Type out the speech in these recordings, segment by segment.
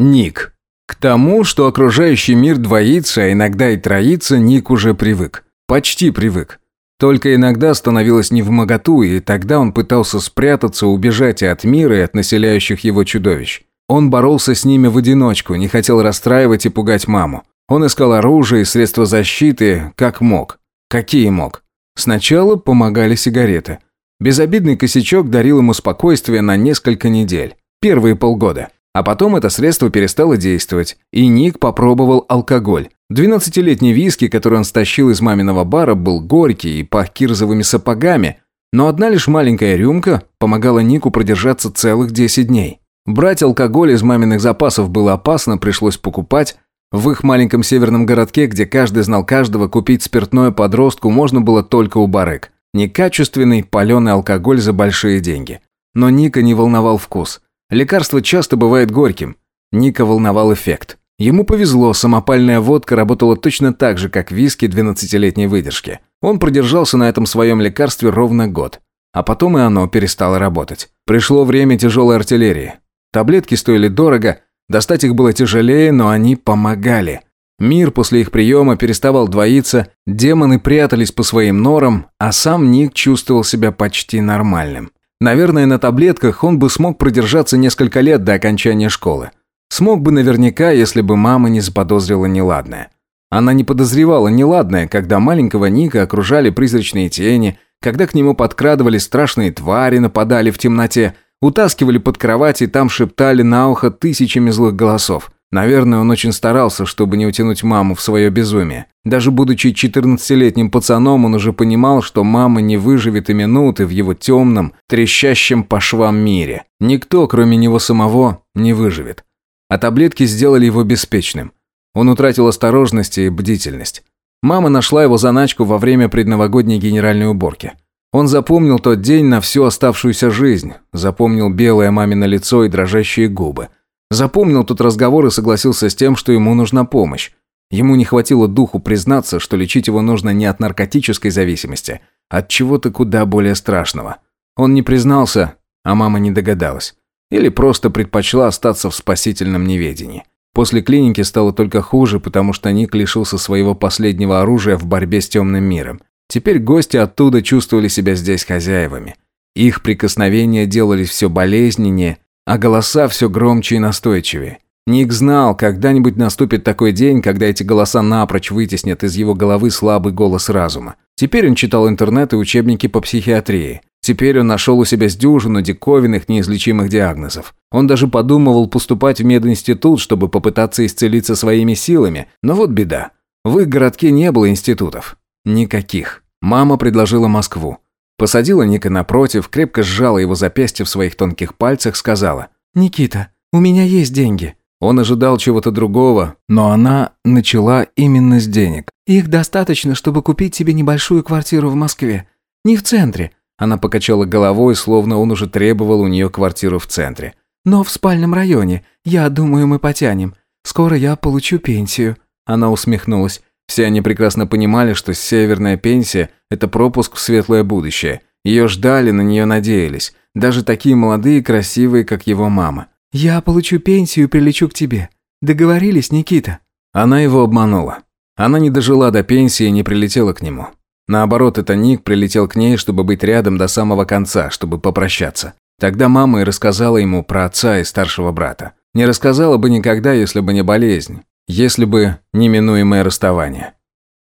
Ник. К тому, что окружающий мир двоится, а иногда и троится, Ник уже привык. Почти привык. Только иногда становилось невмоготу, и тогда он пытался спрятаться, убежать и от мира, и от населяющих его чудовищ. Он боролся с ними в одиночку, не хотел расстраивать и пугать маму. Он искал оружие и средства защиты, как мог. Какие мог. Сначала помогали сигареты. Безобидный косячок дарил ему спокойствие на несколько недель. Первые полгода. А потом это средство перестало действовать, и Ник попробовал алкоголь. Двенадцатилетний виски, который он стащил из маминого бара, был горький и пах кирзовыми сапогами, но одна лишь маленькая рюмка помогала Нику продержаться целых 10 дней. Брать алкоголь из маминых запасов было опасно, пришлось покупать. В их маленьком северном городке, где каждый знал каждого, купить спиртное подростку можно было только у барыг. Некачественный, паленый алкоголь за большие деньги. Но Ника не волновал вкус – Лекарство часто бывает горьким. Ника волновал эффект. Ему повезло, самопальная водка работала точно так же, как виски 12-летней выдержки. Он продержался на этом своем лекарстве ровно год. А потом и оно перестало работать. Пришло время тяжелой артиллерии. Таблетки стоили дорого, достать их было тяжелее, но они помогали. Мир после их приема переставал двоиться, демоны прятались по своим норам, а сам Ник чувствовал себя почти нормальным. Наверное, на таблетках он бы смог продержаться несколько лет до окончания школы. Смог бы наверняка, если бы мама не заподозрила неладное. Она не подозревала неладное, когда маленького Ника окружали призрачные тени, когда к нему подкрадывали страшные твари, нападали в темноте, утаскивали под кровать и там шептали на ухо тысячами злых голосов. Наверное, он очень старался, чтобы не утянуть маму в свое безумие. Даже будучи 14-летним пацаном, он уже понимал, что мама не выживет и минуты в его темном, трещащем по швам мире. Никто, кроме него самого, не выживет. А таблетки сделали его беспечным. Он утратил осторожность и бдительность. Мама нашла его заначку во время предновогодней генеральной уборки. Он запомнил тот день на всю оставшуюся жизнь. Запомнил белое мамино лицо и дрожащие губы. Запомнил тот разговор и согласился с тем, что ему нужна помощь. Ему не хватило духу признаться, что лечить его нужно не от наркотической зависимости, а от чего-то куда более страшного. Он не признался, а мама не догадалась. Или просто предпочла остаться в спасительном неведении. После клиники стало только хуже, потому что Ник лишился своего последнего оружия в борьбе с темным миром. Теперь гости оттуда чувствовали себя здесь хозяевами. Их прикосновения делались все болезненнее, а голоса все громче и настойчивее. Ник знал, когда-нибудь наступит такой день, когда эти голоса напрочь вытеснят из его головы слабый голос разума. Теперь он читал интернет и учебники по психиатрии. Теперь он нашел у себя с дюжину диковинных неизлечимых диагнозов. Он даже подумывал поступать в мединститут, чтобы попытаться исцелиться своими силами, но вот беда. В их городке не было институтов. Никаких. Мама предложила Москву. Посадила Ника напротив, крепко сжала его запястье в своих тонких пальцах, сказала. «Никита, у меня есть деньги. Он ожидал чего-то другого, но она начала именно с денег. «Их достаточно, чтобы купить себе небольшую квартиру в Москве. Не в центре». Она покачала головой, словно он уже требовал у нее квартиру в центре. «Но в спальном районе. Я думаю, мы потянем. Скоро я получу пенсию». Она усмехнулась. Все они прекрасно понимали, что северная пенсия – это пропуск в светлое будущее. Ее ждали, на нее надеялись. Даже такие молодые и красивые, как его мама. «Я получу пенсию и прилечу к тебе. Договорились, Никита?» Она его обманула. Она не дожила до пенсии и не прилетела к нему. Наоборот, это Ник прилетел к ней, чтобы быть рядом до самого конца, чтобы попрощаться. Тогда мама и рассказала ему про отца и старшего брата. Не рассказала бы никогда, если бы не болезнь, если бы неминуемое расставание.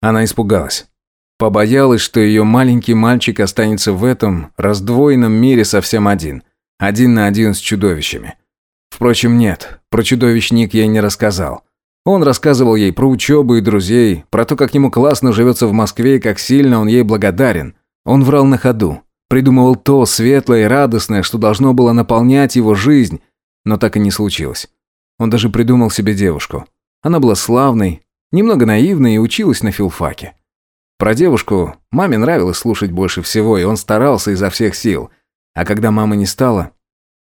Она испугалась. Побоялась, что ее маленький мальчик останется в этом раздвоенном мире совсем один. Один на один с чудовищами. Впрочем, нет, про чудовищ Ник ей не рассказал. Он рассказывал ей про учебу и друзей, про то, как ему классно живется в Москве и как сильно он ей благодарен. Он врал на ходу, придумывал то светлое и радостное, что должно было наполнять его жизнь, но так и не случилось. Он даже придумал себе девушку. Она была славной, немного наивной и училась на филфаке. Про девушку маме нравилось слушать больше всего, и он старался изо всех сил. А когда мамы не стало,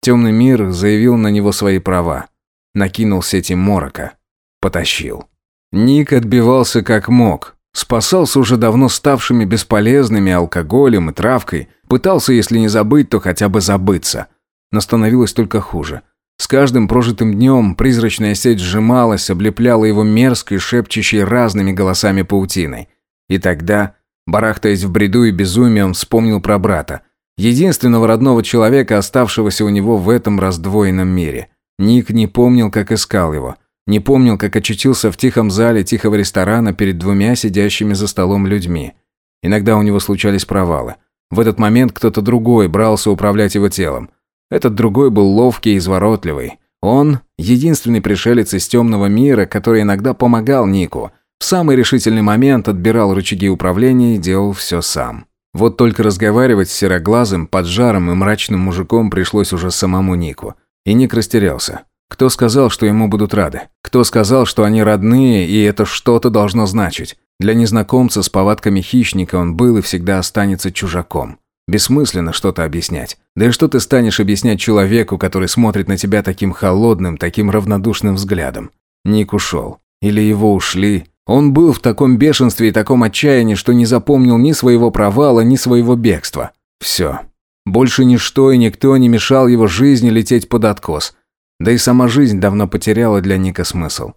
Темный мир заявил на него свои права. Накинул сети морока. Потащил. Ник отбивался как мог. Спасался уже давно ставшими бесполезными алкоголем и травкой. Пытался, если не забыть, то хотя бы забыться. Но становилось только хуже. С каждым прожитым днем призрачная сеть сжималась, облепляла его мерзкой, шепчущей разными голосами паутиной. И тогда, барахтаясь в бреду и безумии, он вспомнил про брата – единственного родного человека, оставшегося у него в этом раздвоенном мире. Ник не помнил, как искал его. Не помнил, как очутился в тихом зале тихого ресторана перед двумя сидящими за столом людьми. Иногда у него случались провалы. В этот момент кто-то другой брался управлять его телом. Этот другой был ловкий и изворотливый. Он – единственный пришелец из темного мира, который иногда помогал Нику. В самый решительный момент отбирал рычаги управления и делал все сам. Вот только разговаривать с сероглазым, поджарым и мрачным мужиком пришлось уже самому Нику. И Ник растерялся. Кто сказал, что ему будут рады? Кто сказал, что они родные, и это что-то должно значить? Для незнакомца с повадками хищника он был и всегда останется чужаком. Бессмысленно что-то объяснять. Да и что ты станешь объяснять человеку, который смотрит на тебя таким холодным, таким равнодушным взглядом? Ник ушел. Или его ушли. Он был в таком бешенстве и таком отчаянии, что не запомнил ни своего провала, ни своего бегства. Все. Больше ничто и никто не мешал его жизни лететь под откос. Да и сама жизнь давно потеряла для Ника смысл.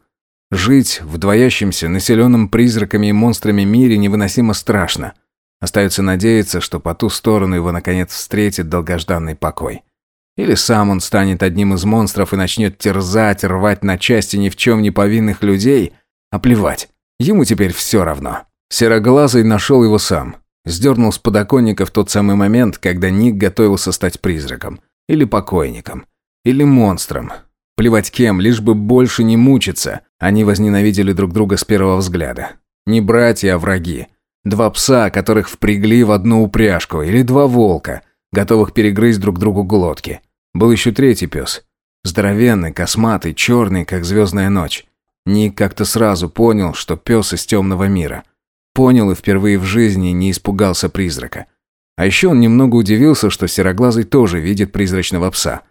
Жить в двоящемся, населенном призраками и монстрами мире невыносимо страшно. Остается надеяться, что по ту сторону его наконец встретит долгожданный покой. Или сам он станет одним из монстров и начнет терзать, рвать на части ни в чем не повинных людей, а плевать. Ему теперь все равно. Сероглазый нашел его сам. Сдернул с подоконника в тот самый момент, когда Ник готовился стать призраком. Или покойником. Или монстром. Плевать кем, лишь бы больше не мучиться. Они возненавидели друг друга с первого взгляда. Не братья, а враги. Два пса, которых впрягли в одну упряжку. Или два волка, готовых перегрызть друг другу глотки. Был еще третий пес. Здоровенный, косматый, черный, как звездная ночь. Ник как-то сразу понял, что пес из темного мира. Понял и впервые в жизни не испугался призрака. А еще он немного удивился, что Сероглазый тоже видит призрачного пса.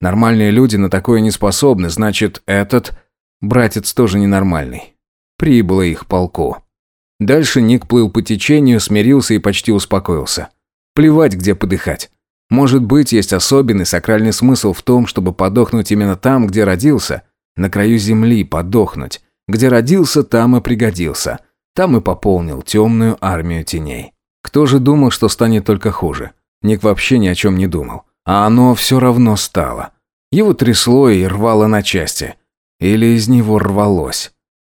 Нормальные люди на такое не способны, значит, этот... Братец тоже ненормальный. Прибыло их полку. Дальше Ник плыл по течению, смирился и почти успокоился. Плевать, где подыхать. Может быть, есть особенный сакральный смысл в том, чтобы подохнуть именно там, где родился – на краю земли подохнуть. Где родился, там и пригодился. Там и пополнил темную армию теней. Кто же думал, что станет только хуже? Ник вообще ни о чем не думал. А оно все равно стало. Его трясло и рвало на части. Или из него рвалось.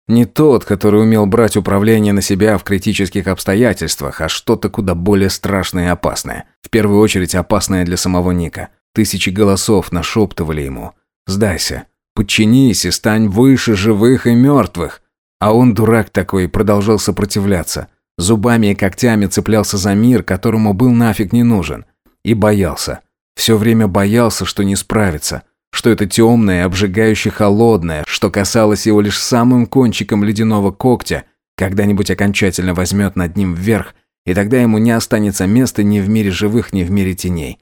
Не тот, который умел брать управление на себя в критических обстоятельствах, а что-то куда более страшное и опасное. В первую очередь опасное для самого Ника. Тысячи голосов нашептывали ему. «Сдайся. Подчинись и стань выше живых и мертвых. А он, дурак такой, продолжал сопротивляться. Зубами и когтями цеплялся за мир, которому был нафиг не нужен. И боялся. Все время боялся, что не справится. Что это темное, обжигающе холодное, что касалось его лишь самым кончиком ледяного когтя, когда-нибудь окончательно возьмет над ним вверх, и тогда ему не останется места ни в мире живых, ни в мире теней.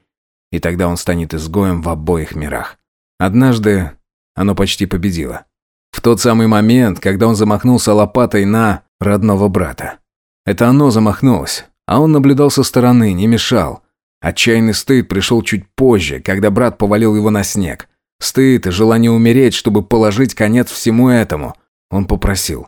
И тогда он станет изгоем в обоих мирах. Однажды оно почти победило. В тот самый момент, когда он замахнулся лопатой на родного брата. Это оно замахнулось, а он наблюдал со стороны, не мешал. Отчаянный стыд пришел чуть позже, когда брат повалил его на снег. Стыд и желание умереть, чтобы положить конец всему этому. Он попросил.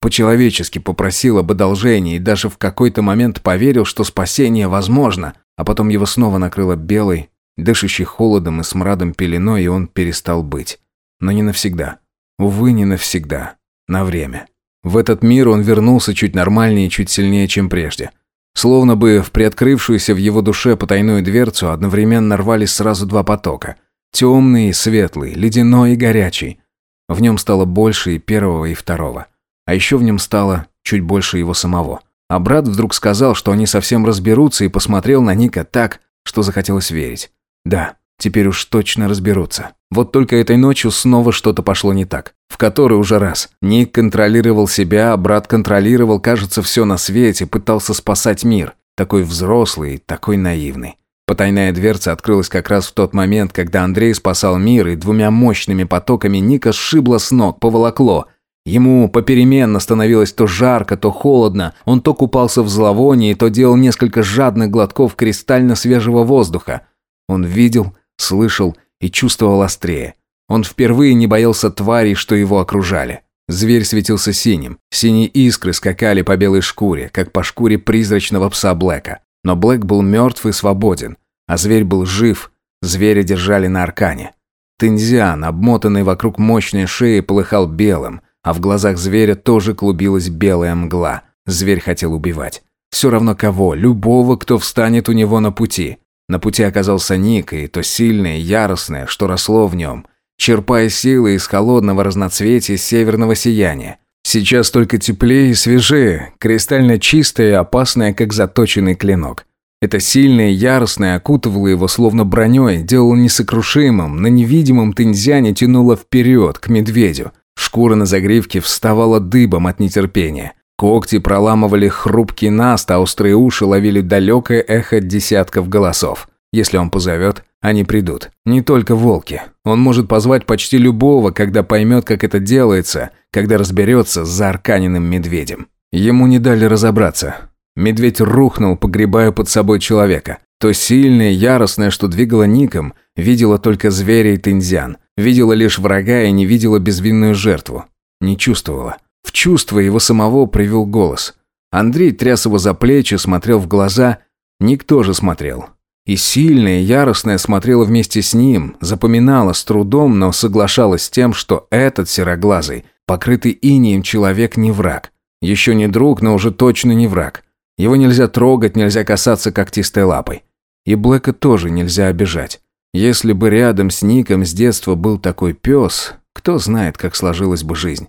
По-человечески попросил об одолжении и даже в какой-то момент поверил, что спасение возможно, а потом его снова накрыло белой, дышащей холодом и смрадом пеленой, и он перестал быть. Но не навсегда. Увы, не навсегда. На время. В этот мир он вернулся чуть нормальнее и чуть сильнее, чем прежде. Словно бы в приоткрывшуюся в его душе потайную дверцу одновременно рвались сразу два потока. Темный и светлый, ледяной и горячий. В нем стало больше и первого, и второго. А еще в нем стало чуть больше его самого. А брат вдруг сказал, что они совсем разберутся, и посмотрел на Ника так, что захотелось верить. Да, Теперь уж точно разберутся. Вот только этой ночью снова что-то пошло не так. В который уже раз. Ник контролировал себя, а брат контролировал, кажется, все на свете, пытался спасать мир. Такой взрослый, такой наивный. Потайная дверца открылась как раз в тот момент, когда Андрей спасал мир, и двумя мощными потоками Ника сшибло с ног, поволокло. Ему попеременно становилось то жарко, то холодно. Он то купался в зловонии, то делал несколько жадных глотков кристально свежего воздуха. Он видел, слышал и чувствовал острее. Он впервые не боялся тварей, что его окружали. Зверь светился синим. Синие искры скакали по белой шкуре, как по шкуре призрачного пса Блэка. Но Блэк был мертв и свободен, а зверь был жив. Зверя держали на аркане. Тензиан, обмотанный вокруг мощной шеи, полыхал белым, а в глазах зверя тоже клубилась белая мгла. Зверь хотел убивать. Все равно кого, любого, кто встанет у него на пути. На пути оказался Ник, и то сильное, яростное, что росло в нем, черпая силы из холодного разноцветия северного сияния. Сейчас только теплее и свежее, кристально чистое и опасное, как заточенный клинок. Это сильное яростное окутывало его словно броней, делало несокрушимым, на невидимом тензяне тянуло вперед, к медведю. Шкура на загривке вставала дыбом от нетерпения. Когти проламывали хрупкий наст, а острые уши ловили далекое эхо десятков голосов. Если он позовет, они придут. Не только волки. Он может позвать почти любого, когда поймет, как это делается, когда разберется с заарканенным медведем. Ему не дали разобраться. Медведь рухнул, погребая под собой человека. То сильное, яростное, что двигало Ником, видела только зверя и тензян. Видела лишь врага и не видела безвинную жертву. Не чувствовала. В чувство его самого привел голос. Андрей тряс его за плечи, смотрел в глаза. Ник тоже смотрел. И сильная, и яростная смотрела вместе с ним, запоминала с трудом, но соглашалась с тем, что этот сероглазый, покрытый инием человек не враг. Еще не друг, но уже точно не враг. Его нельзя трогать, нельзя касаться когтистой лапой. И Блэка тоже нельзя обижать. Если бы рядом с Ником с детства был такой пес, кто знает, как сложилась бы жизнь.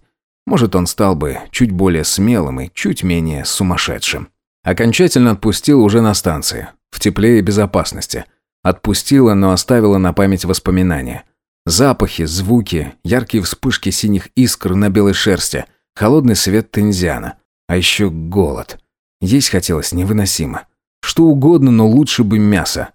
Может, он стал бы чуть более смелым и чуть менее сумасшедшим. Окончательно отпустил уже на станции, в тепле и безопасности. Отпустила, но оставила на память воспоминания. Запахи, звуки, яркие вспышки синих искр на белой шерсти, холодный свет тензиана. А еще голод. Есть хотелось невыносимо. Что угодно, но лучше бы мясо.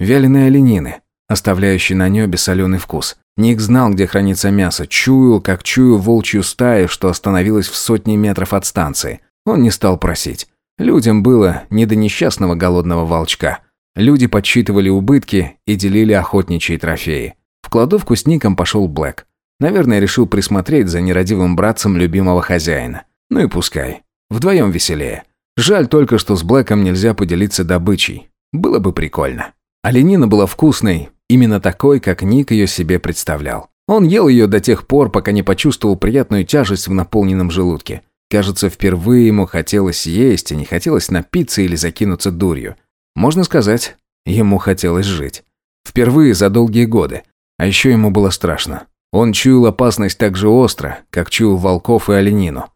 Вяленые оленины, оставляющие на небе соленый вкус. Ник знал, где хранится мясо, чуял, как чую волчью стаю, что остановилась в сотне метров от станции. Он не стал просить. Людям было не до несчастного голодного волчка. Люди подсчитывали убытки и делили охотничьи трофеи. В кладовку с Ником пошел Блэк. Наверное, решил присмотреть за нерадивым братцем любимого хозяина. Ну и пускай. Вдвоем веселее. Жаль только, что с Блэком нельзя поделиться добычей. Было бы прикольно. А Оленина была вкусной, Именно такой, как Ник ее себе представлял. Он ел ее до тех пор, пока не почувствовал приятную тяжесть в наполненном желудке. Кажется, впервые ему хотелось есть, и не хотелось напиться или закинуться дурью. Можно сказать, ему хотелось жить. Впервые за долгие годы. А еще ему было страшно. Он чуял опасность так же остро, как чуял волков и оленину.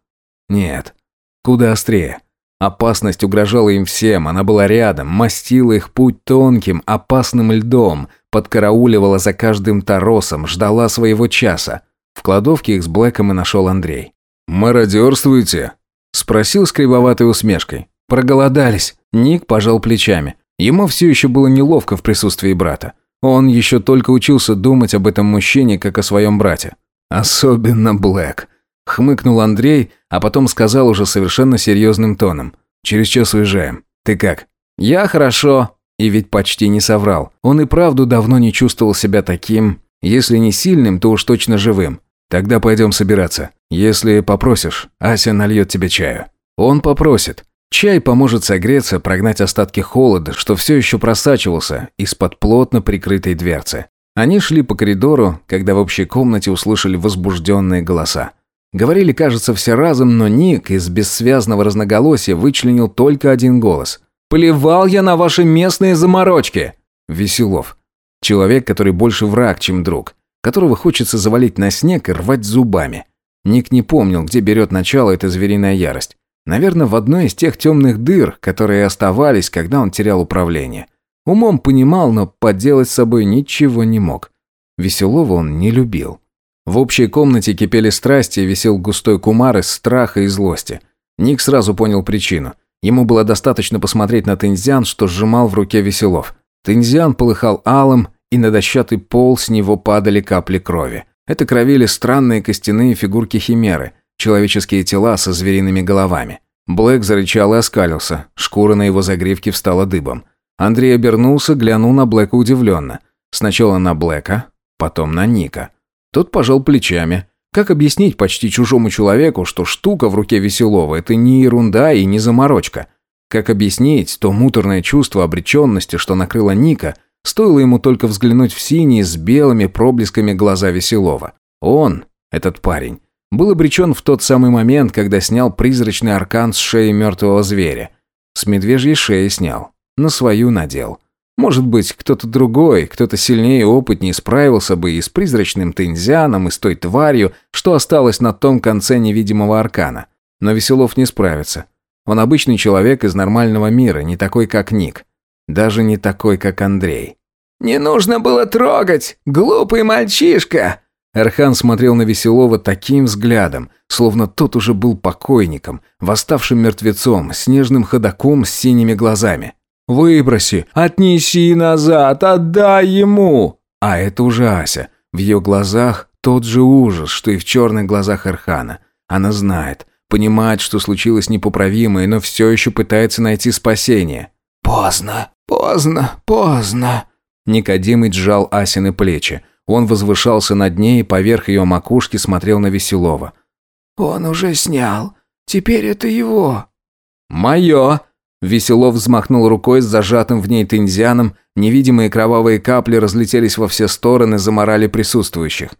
Нет, куда острее. Опасность угрожала им всем, она была рядом, мастила их путь тонким, опасным льдом – подкарауливала за каждым торосом, ждала своего часа. В кладовке их с Блэком и нашел Андрей. «Мародерствуете?» – спросил с кривоватой усмешкой. «Проголодались». Ник пожал плечами. Ему все еще было неловко в присутствии брата. Он еще только учился думать об этом мужчине, как о своем брате. «Особенно Блэк», – хмыкнул Андрей, а потом сказал уже совершенно серьезным тоном. «Через час уезжаем. Ты как?» «Я хорошо», и ведь почти не соврал. Он и правду давно не чувствовал себя таким, если не сильным, то уж точно живым. Тогда пойдем собираться. Если попросишь, Ася нальет тебе чаю. Он попросит. Чай поможет согреться, прогнать остатки холода, что все еще просачивался из-под плотно прикрытой дверцы. Они шли по коридору, когда в общей комнате услышали возбужденные голоса. Говорили, кажется, все разом, но Ник из бессвязного разноголосия вычленил только один голос – Плевал я на ваши местные заморочки. Веселов. Человек, который больше враг, чем друг. Которого хочется завалить на снег и рвать зубами. Ник не помнил, где берет начало эта звериная ярость. Наверное, в одной из тех темных дыр, которые оставались, когда он терял управление. Умом понимал, но подделать с собой ничего не мог. Веселого он не любил. В общей комнате кипели страсти и висел густой кумар из страха и злости. Ник сразу понял причину. Ему было достаточно посмотреть на тензиан, что сжимал в руке веселов. Тензиан полыхал алым, и на дощатый пол с него падали капли крови. Это кровили странные костяные фигурки химеры, человеческие тела со звериными головами. Блэк зарычал и оскалился, шкура на его загривке встала дыбом. Андрей обернулся, глянул на Блэка удивленно. Сначала на Блэка, потом на Ника. Тот пожал плечами, как объяснить почти чужому человеку, что штука в руке Веселова – это не ерунда и не заморочка? Как объяснить то муторное чувство обреченности, что накрыло Ника, стоило ему только взглянуть в синие с белыми проблесками глаза Веселова? Он, этот парень, был обречен в тот самый момент, когда снял призрачный аркан с шеи мертвого зверя. С медвежьей шеи снял, на свою надел – может быть, кто-то другой, кто-то сильнее и опытнее справился бы и с призрачным тензианом, и с той тварью, что осталось на том конце невидимого аркана. Но Веселов не справится. Он обычный человек из нормального мира, не такой, как Ник. Даже не такой, как Андрей. «Не нужно было трогать, глупый мальчишка!» Эрхан смотрел на Веселова таким взглядом, словно тот уже был покойником, восставшим мертвецом, снежным ходоком с синими глазами. Выброси, отнеси назад, отдай ему!» А это уже Ася. В ее глазах тот же ужас, что и в черных глазах Архана. Она знает, понимает, что случилось непоправимое, но все еще пытается найти спасение. «Поздно, поздно, поздно!» Никодимыч сжал Асины плечи. Он возвышался над ней и поверх ее макушки смотрел на Веселова. «Он уже снял. Теперь это его». «Мое!» Веселов взмахнул рукой с зажатым в ней тензианом, невидимые кровавые капли разлетелись во все стороны, заморали присутствующих.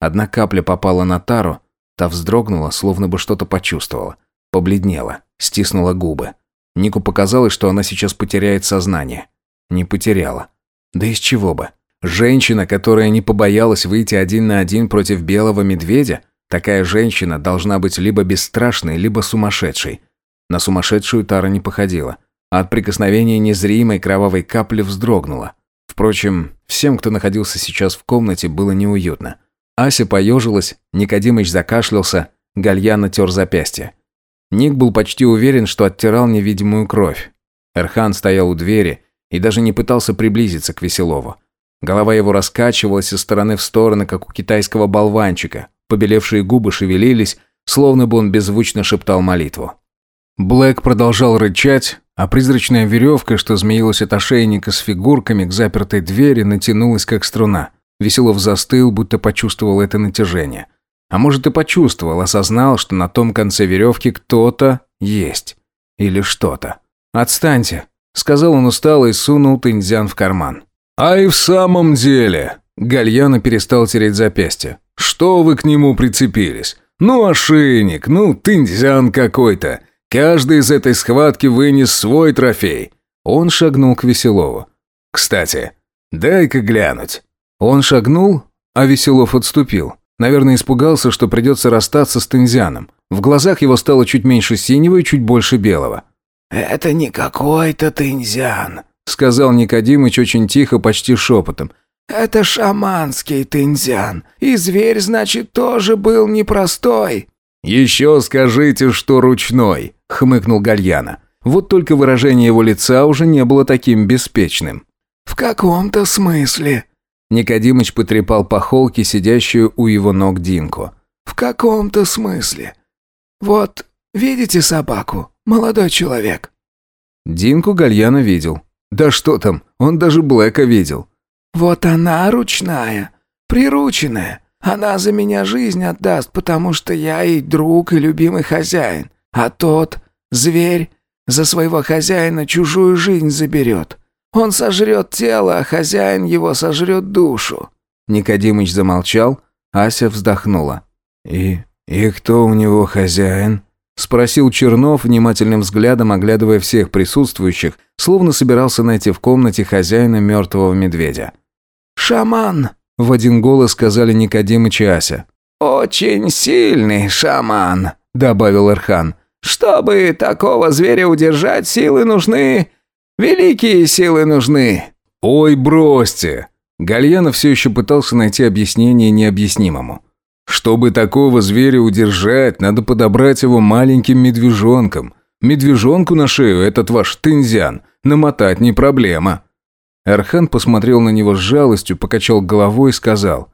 Одна капля попала на тару, та вздрогнула, словно бы что-то почувствовала. Побледнела, стиснула губы. Нику показалось, что она сейчас потеряет сознание. Не потеряла. Да из чего бы? Женщина, которая не побоялась выйти один на один против белого медведя, такая женщина должна быть либо бесстрашной, либо сумасшедшей. На сумасшедшую Тара не походила. А от прикосновения незримой кровавой капли вздрогнула. Впрочем, всем, кто находился сейчас в комнате, было неуютно. Ася поежилась, Никодимыч закашлялся, Гальяна тер запястье. Ник был почти уверен, что оттирал невидимую кровь. Эрхан стоял у двери и даже не пытался приблизиться к Веселову. Голова его раскачивалась из стороны в стороны, как у китайского болванчика. Побелевшие губы шевелились, словно бы он беззвучно шептал молитву. Блэк продолжал рычать, а призрачная веревка, что змеилась от ошейника с фигурками к запертой двери, натянулась как струна. Веселов застыл, будто почувствовал это натяжение. А может и почувствовал, осознал, что на том конце веревки кто-то есть. Или что-то. «Отстаньте», — сказал он устало и сунул Тиньцзян в карман. «А и в самом деле...» Гальяна перестал тереть запястье. «Что вы к нему прицепились? Ну, ошейник, ну, Тиньцзян какой-то. Каждый из этой схватки вынес свой трофей. Он шагнул к Веселову. «Кстати, дай-ка глянуть». Он шагнул, а Веселов отступил. Наверное, испугался, что придется расстаться с Тензианом. В глазах его стало чуть меньше синего и чуть больше белого. «Это не какой-то Тензиан», — сказал Никодимыч очень тихо, почти шепотом. «Это шаманский Тензиан. И зверь, значит, тоже был непростой». «Еще скажите, что ручной», — хмыкнул Гальяна. Вот только выражение его лица уже не было таким беспечным. «В каком-то смысле», — Никодимыч потрепал по холке, сидящую у его ног Динку. «В каком-то смысле. Вот, видите собаку, молодой человек?» Динку Гальяна видел. Да что там, он даже Блэка видел. «Вот она ручная, прирученная. Она за меня жизнь отдаст, потому что я и друг, и любимый хозяин. А тот, зверь, за своего хозяина чужую жизнь заберет. Он сожрет тело, а хозяин его сожрет душу». Никодимыч замолчал, Ася вздохнула. «И, и кто у него хозяин?» Спросил Чернов, внимательным взглядом оглядывая всех присутствующих, словно собирался найти в комнате хозяина мертвого медведя. «Шаман!» В один голос сказали Никодим и Чася. «Очень сильный шаман», — добавил Эрхан. «Чтобы такого зверя удержать, силы нужны... Великие силы нужны». «Ой, бросьте!» Гальянов все еще пытался найти объяснение необъяснимому. «Чтобы такого зверя удержать, надо подобрать его маленьким медвежонком. Медвежонку на шею этот ваш тынзян намотать не проблема». Эрхан посмотрел на него с жалостью, покачал головой и сказал.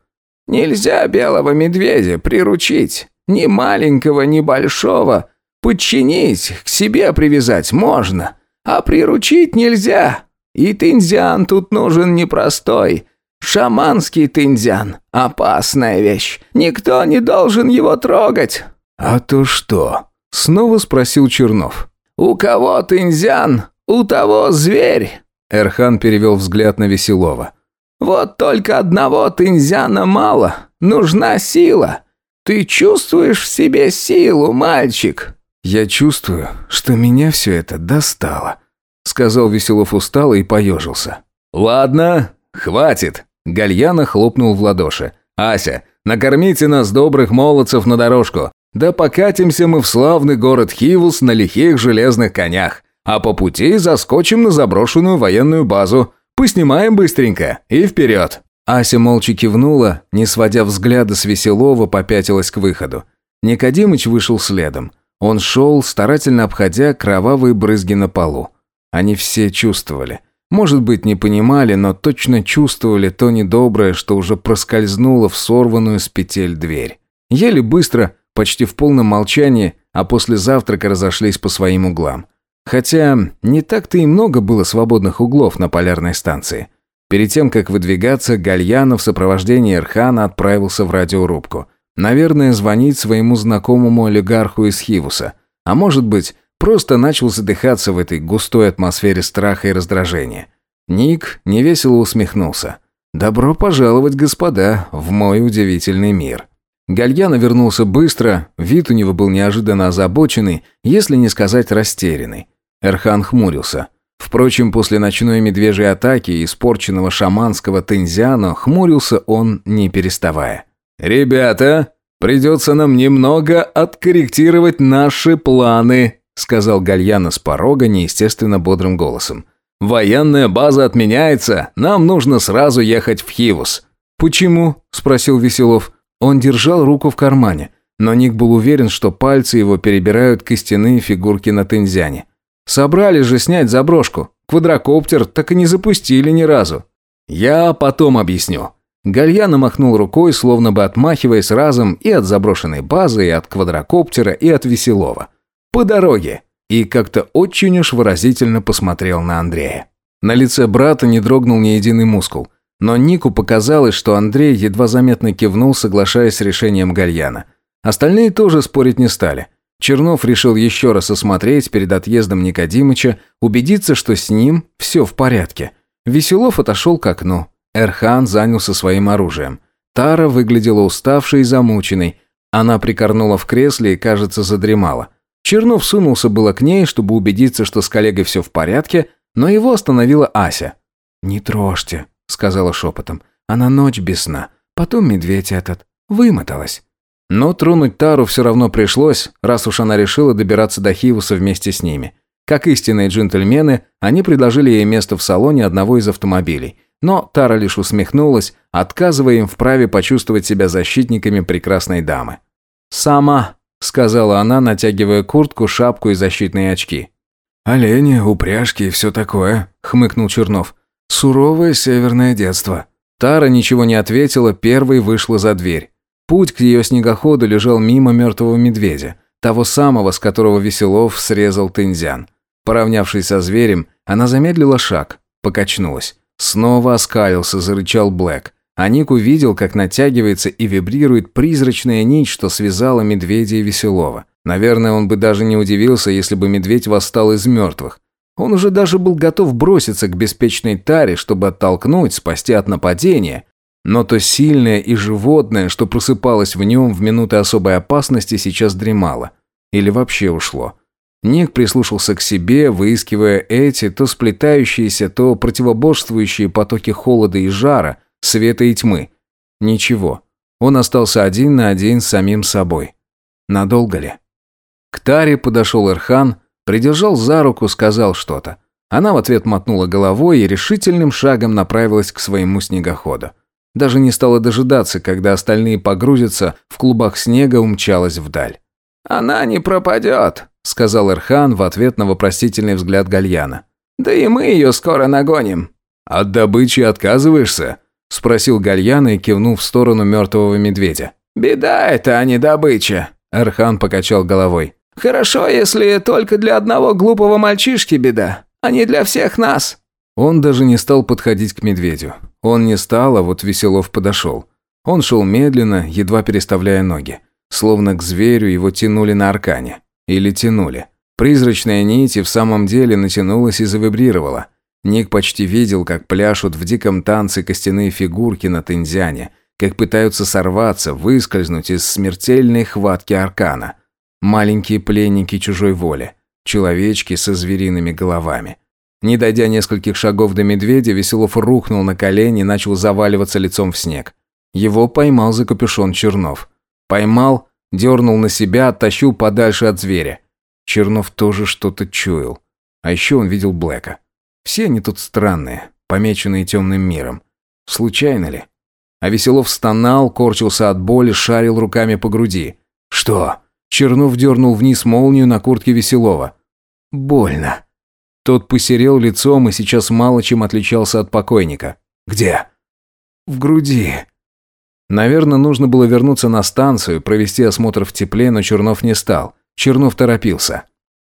«Нельзя белого медведя приручить. Ни маленького, ни большого. Подчинить, к себе привязать можно. А приручить нельзя. И тинзян тут нужен непростой. Шаманский тинзян. Опасная вещь. Никто не должен его трогать». «А то что?» — снова спросил Чернов. «У кого тинзян, у того зверь. Эрхан перевел взгляд на Веселова. «Вот только одного тынзяна мало. Нужна сила. Ты чувствуешь в себе силу, мальчик?» «Я чувствую, что меня все это достало», — сказал Веселов устало и поежился. «Ладно, хватит», — Гальяна хлопнул в ладоши. «Ася, накормите нас, добрых молодцев, на дорожку. Да покатимся мы в славный город Хивус на лихих железных конях. А по пути заскочим на заброшенную военную базу. Поснимаем быстренько и вперед». Ася молча кивнула, не сводя взгляда с веселого попятилась к выходу. Никодимыч вышел следом. Он шел, старательно обходя кровавые брызги на полу. Они все чувствовали. Может быть, не понимали, но точно чувствовали то недоброе, что уже проскользнуло в сорванную с петель дверь. Еле быстро, почти в полном молчании, а после завтрака разошлись по своим углам. Хотя не так-то и много было свободных углов на полярной станции. Перед тем, как выдвигаться, Гальянов в сопровождении Эрхана отправился в радиорубку. Наверное, звонить своему знакомому олигарху из Хивуса. А может быть, просто начал задыхаться в этой густой атмосфере страха и раздражения. Ник невесело усмехнулся. «Добро пожаловать, господа, в мой удивительный мир». Гальяна вернулся быстро, вид у него был неожиданно озабоченный, если не сказать растерянный. Эрхан хмурился. Впрочем, после ночной медвежьей атаки и испорченного шаманского тензиана хмурился он, не переставая. «Ребята, придется нам немного откорректировать наши планы», сказал Гальяна с порога неестественно бодрым голосом. «Военная база отменяется, нам нужно сразу ехать в Хивус». «Почему?» – спросил Веселов. Он держал руку в кармане, но Ник был уверен, что пальцы его перебирают костяные фигурки на тензяне. Собрали же снять заброшку. Квадрокоптер так и не запустили ни разу. «Я потом объясню». Гальяна махнул рукой, словно бы отмахиваясь разом и от заброшенной базы, и от квадрокоптера, и от Веселого. «По дороге!» И как-то очень уж выразительно посмотрел на Андрея. На лице брата не дрогнул ни единый мускул – но Нику показалось, что Андрей едва заметно кивнул, соглашаясь с решением Гальяна. Остальные тоже спорить не стали. Чернов решил еще раз осмотреть перед отъездом Никодимыча, убедиться, что с ним все в порядке. Веселов отошел к окну. Эрхан занялся своим оружием. Тара выглядела уставшей и замученной. Она прикорнула в кресле и, кажется, задремала. Чернов сунулся было к ней, чтобы убедиться, что с коллегой все в порядке, но его остановила Ася. «Не трожьте», сказала шепотом. «Она ночь без сна. Потом медведь этот. Вымоталась». Но тронуть Тару все равно пришлось, раз уж она решила добираться до Хивуса вместе с ними. Как истинные джентльмены, они предложили ей место в салоне одного из автомобилей. Но Тара лишь усмехнулась, отказывая им в праве почувствовать себя защитниками прекрасной дамы. «Сама», — сказала она, натягивая куртку, шапку и защитные очки. «Олени, упряжки и все такое», — хмыкнул Чернов. Суровое северное детство. Тара ничего не ответила, первой вышла за дверь. Путь к ее снегоходу лежал мимо мертвого медведя, того самого, с которого Веселов срезал тензян. Поравнявшись со зверем, она замедлила шаг, покачнулась. Снова оскалился, зарычал Блэк. А Ник увидел, как натягивается и вибрирует призрачная нить, что связала медведя и Веселова. Наверное, он бы даже не удивился, если бы медведь восстал из мертвых. Он уже даже был готов броситься к беспечной таре, чтобы оттолкнуть, спасти от нападения. Но то сильное и животное, что просыпалось в нем в минуты особой опасности, сейчас дремало. Или вообще ушло. Ник прислушался к себе, выискивая эти то сплетающиеся, то противоборствующие потоки холода и жара, света и тьмы. Ничего. Он остался один на один с самим собой. Надолго ли? К Таре подошел Эрхан, Придержал за руку, сказал что-то. Она в ответ мотнула головой и решительным шагом направилась к своему снегоходу. Даже не стала дожидаться, когда остальные погрузятся, в клубах снега умчалась вдаль. «Она не пропадет», — сказал Эрхан в ответ на вопросительный взгляд Гальяна. «Да и мы ее скоро нагоним». «А «От добычи отказываешься?» — спросил Гальяна и кивнул в сторону мертвого медведя. «Беда это, а не добыча», — Эрхан покачал головой. Хорошо, если только для одного глупого мальчишки беда, а не для всех нас». Он даже не стал подходить к медведю. Он не стал, а вот Веселов подошел. Он шел медленно, едва переставляя ноги. Словно к зверю его тянули на аркане. Или тянули. Призрачная нить и в самом деле натянулась и завибрировала. Ник почти видел, как пляшут в диком танце костяные фигурки на тензяне, как пытаются сорваться, выскользнуть из смертельной хватки аркана. Маленькие пленники чужой воли. Человечки со звериными головами. Не дойдя нескольких шагов до медведя, Веселов рухнул на колени и начал заваливаться лицом в снег. Его поймал за капюшон Чернов. Поймал, дернул на себя, оттащил подальше от зверя. Чернов тоже что-то чуял. А еще он видел Блэка. Все они тут странные, помеченные темным миром. Случайно ли? А Веселов стонал, корчился от боли, шарил руками по груди. «Что? Чернов дернул вниз молнию на куртке Веселова. «Больно». Тот посерел лицом и сейчас мало чем отличался от покойника. «Где?» «В груди». Наверное, нужно было вернуться на станцию, провести осмотр в тепле, но Чернов не стал. Чернов торопился.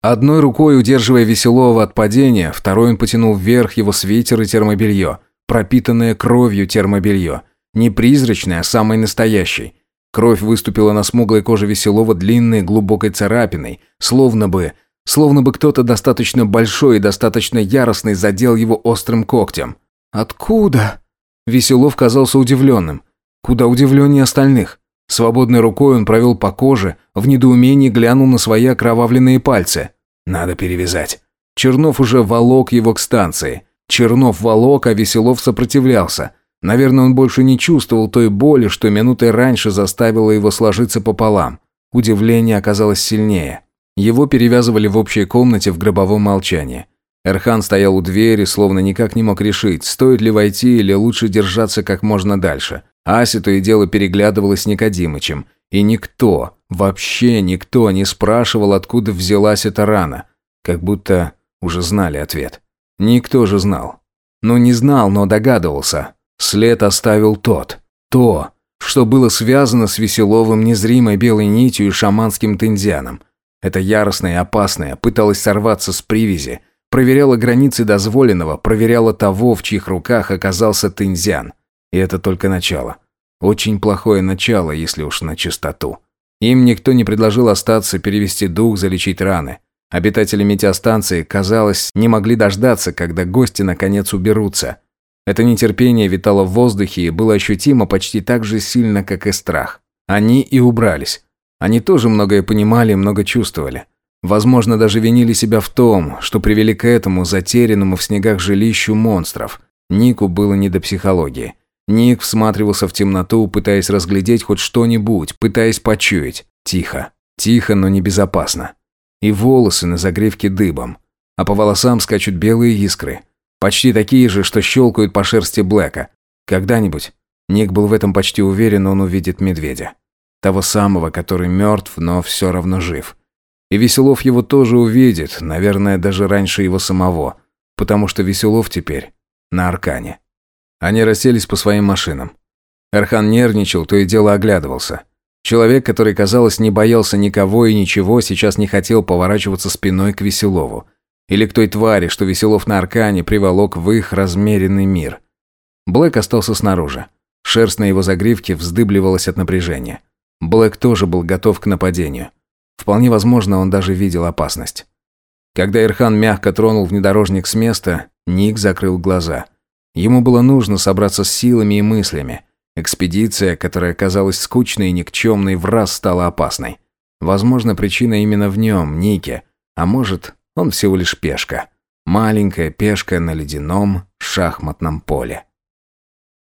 Одной рукой, удерживая Веселова от падения, второй он потянул вверх его свитер и термобелье, пропитанное кровью термобелье. Не призрачное, а самое настоящее. Кровь выступила на смуглой коже Веселова длинной глубокой царапиной, словно бы... Словно бы кто-то достаточно большой и достаточно яростный задел его острым когтем. «Откуда?» Веселов казался удивленным. Куда удивленнее остальных. Свободной рукой он провел по коже, в недоумении глянул на свои окровавленные пальцы. «Надо перевязать». Чернов уже волок его к станции. Чернов волок, а Веселов сопротивлялся – Наверное, он больше не чувствовал той боли, что минутой раньше заставило его сложиться пополам. Удивление оказалось сильнее. Его перевязывали в общей комнате в гробовом молчании. Эрхан стоял у двери, словно никак не мог решить, стоит ли войти или лучше держаться как можно дальше. Ася то и дело переглядывалась с Никодимычем. И никто, вообще никто не спрашивал, откуда взялась эта рана. Как будто уже знали ответ. Никто же знал. Ну, не знал, но догадывался. След оставил тот, то, что было связано с Веселовым незримой белой нитью и шаманским тензианом. Это яростное и опасное пыталось сорваться с привязи, проверяла границы дозволенного, проверяла того, в чьих руках оказался тензиан. И это только начало. Очень плохое начало, если уж на чистоту. Им никто не предложил остаться, перевести дух, залечить раны. Обитатели метеостанции, казалось, не могли дождаться, когда гости наконец уберутся. Это нетерпение витало в воздухе и было ощутимо почти так же сильно, как и страх. Они и убрались. Они тоже многое понимали и много чувствовали. Возможно, даже винили себя в том, что привели к этому затерянному в снегах жилищу монстров. Нику было не до психологии. Ник всматривался в темноту, пытаясь разглядеть хоть что-нибудь, пытаясь почуять. Тихо. Тихо, но небезопасно. И волосы на загривке дыбом. А по волосам скачут белые искры. Почти такие же, что щелкают по шерсти Блэка. Когда-нибудь, Ник был в этом почти уверен, он увидит медведя. Того самого, который мертв, но все равно жив. И Веселов его тоже увидит, наверное, даже раньше его самого. Потому что Веселов теперь на Аркане. Они расселись по своим машинам. Архан нервничал, то и дело оглядывался. Человек, который, казалось, не боялся никого и ничего, сейчас не хотел поворачиваться спиной к Веселову. Или к той твари, что Веселов на Аркане приволок в их размеренный мир. Блэк остался снаружи. Шерсть на его загривке вздыбливалась от напряжения. Блэк тоже был готов к нападению. Вполне возможно, он даже видел опасность. Когда Ирхан мягко тронул внедорожник с места, Ник закрыл глаза. Ему было нужно собраться с силами и мыслями. Экспедиция, которая казалась скучной и никчемной, в раз стала опасной. Возможно, причина именно в нем, Нике, а может, он всего лишь пешка. Маленькая пешка на ледяном шахматном поле.